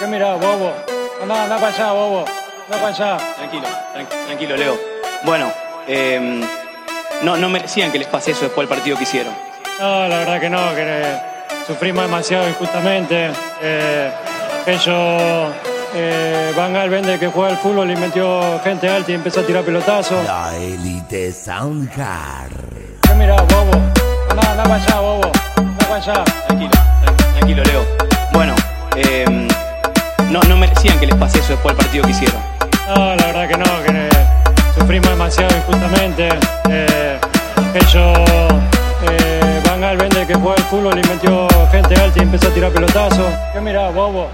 ¿Qué mirá, bobo? Anda, anda para allá, bobo. Anda para allá. Tranquilo, tran- tranquilo, Leo. Bueno, eh, no, no merecían que les pase eso después del partido que hicieron. No, la verdad que no, que eh, sufrimos demasiado injustamente. Eh, ellos, eh, Van Gaal vende que juega al fútbol y metió gente alta y empezó a tirar pelotazos. La élite Soundcar. ¿Qué mirá, bobo? Anda, anda para allá, bobo. Anda para allá. Después del partido que hicieron. No, la verdad que no, que eh, sufrimos demasiado injustamente. Eh, ellos, eh, Van Gaal vende que juega al fútbol y metió gente alta y empezó a tirar pelotazos. ¿Qué mirá, bobo?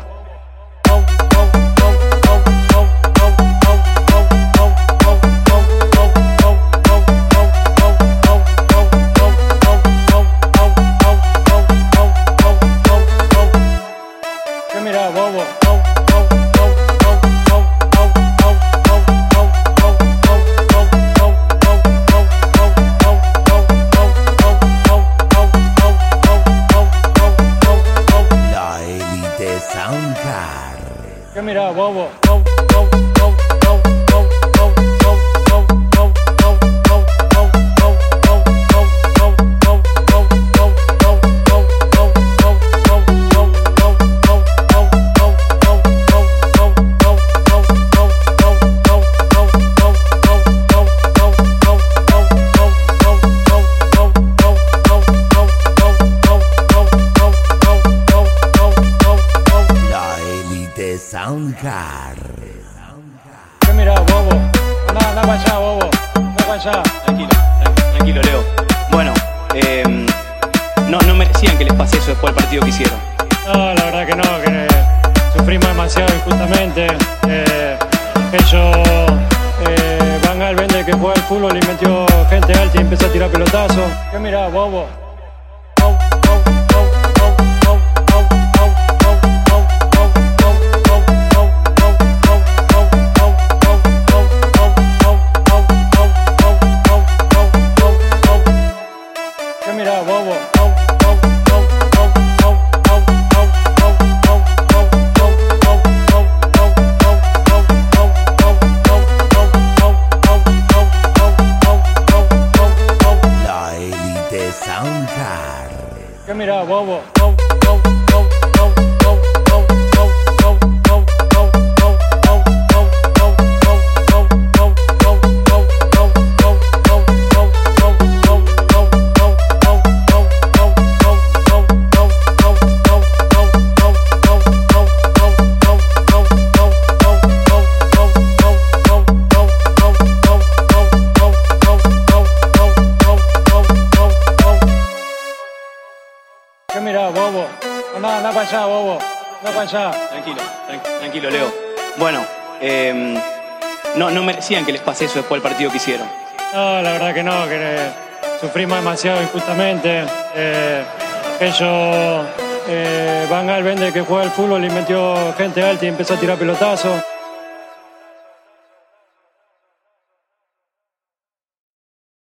Soundcar. ¿Qué mirá, bobo? La Soundcar. ¿Qué mirá, bobo? Anda, anda para allá, bobo. Anda para allá. Tranquilo, tran- tranquilo, Leo. Bueno, eh, no, no merecían que les pase eso después del partido que hicieron. No, la verdad que no, que sufrimos demasiado injustamente. Eh, ellos, eh, Van Gaal vende que juega al fútbol y metió gente alta y empezó a tirar pelotazos. ¿Qué mirá, bobo? ¿Qué mirá, bobo? ¿Qué mirá, bobo? Anda, anda para allá, bobo. Anda para allá. Tranquilo, tran- tranquilo, Leo. Bueno, eh, no, no merecían que les pase eso después del partido que hicieron. No, la verdad que no, que eh, sufrimos demasiado injustamente. Eh, ellos, eh, Van Gaal vende que juega al fútbol y metió gente alta y empezó a tirar pelotazos.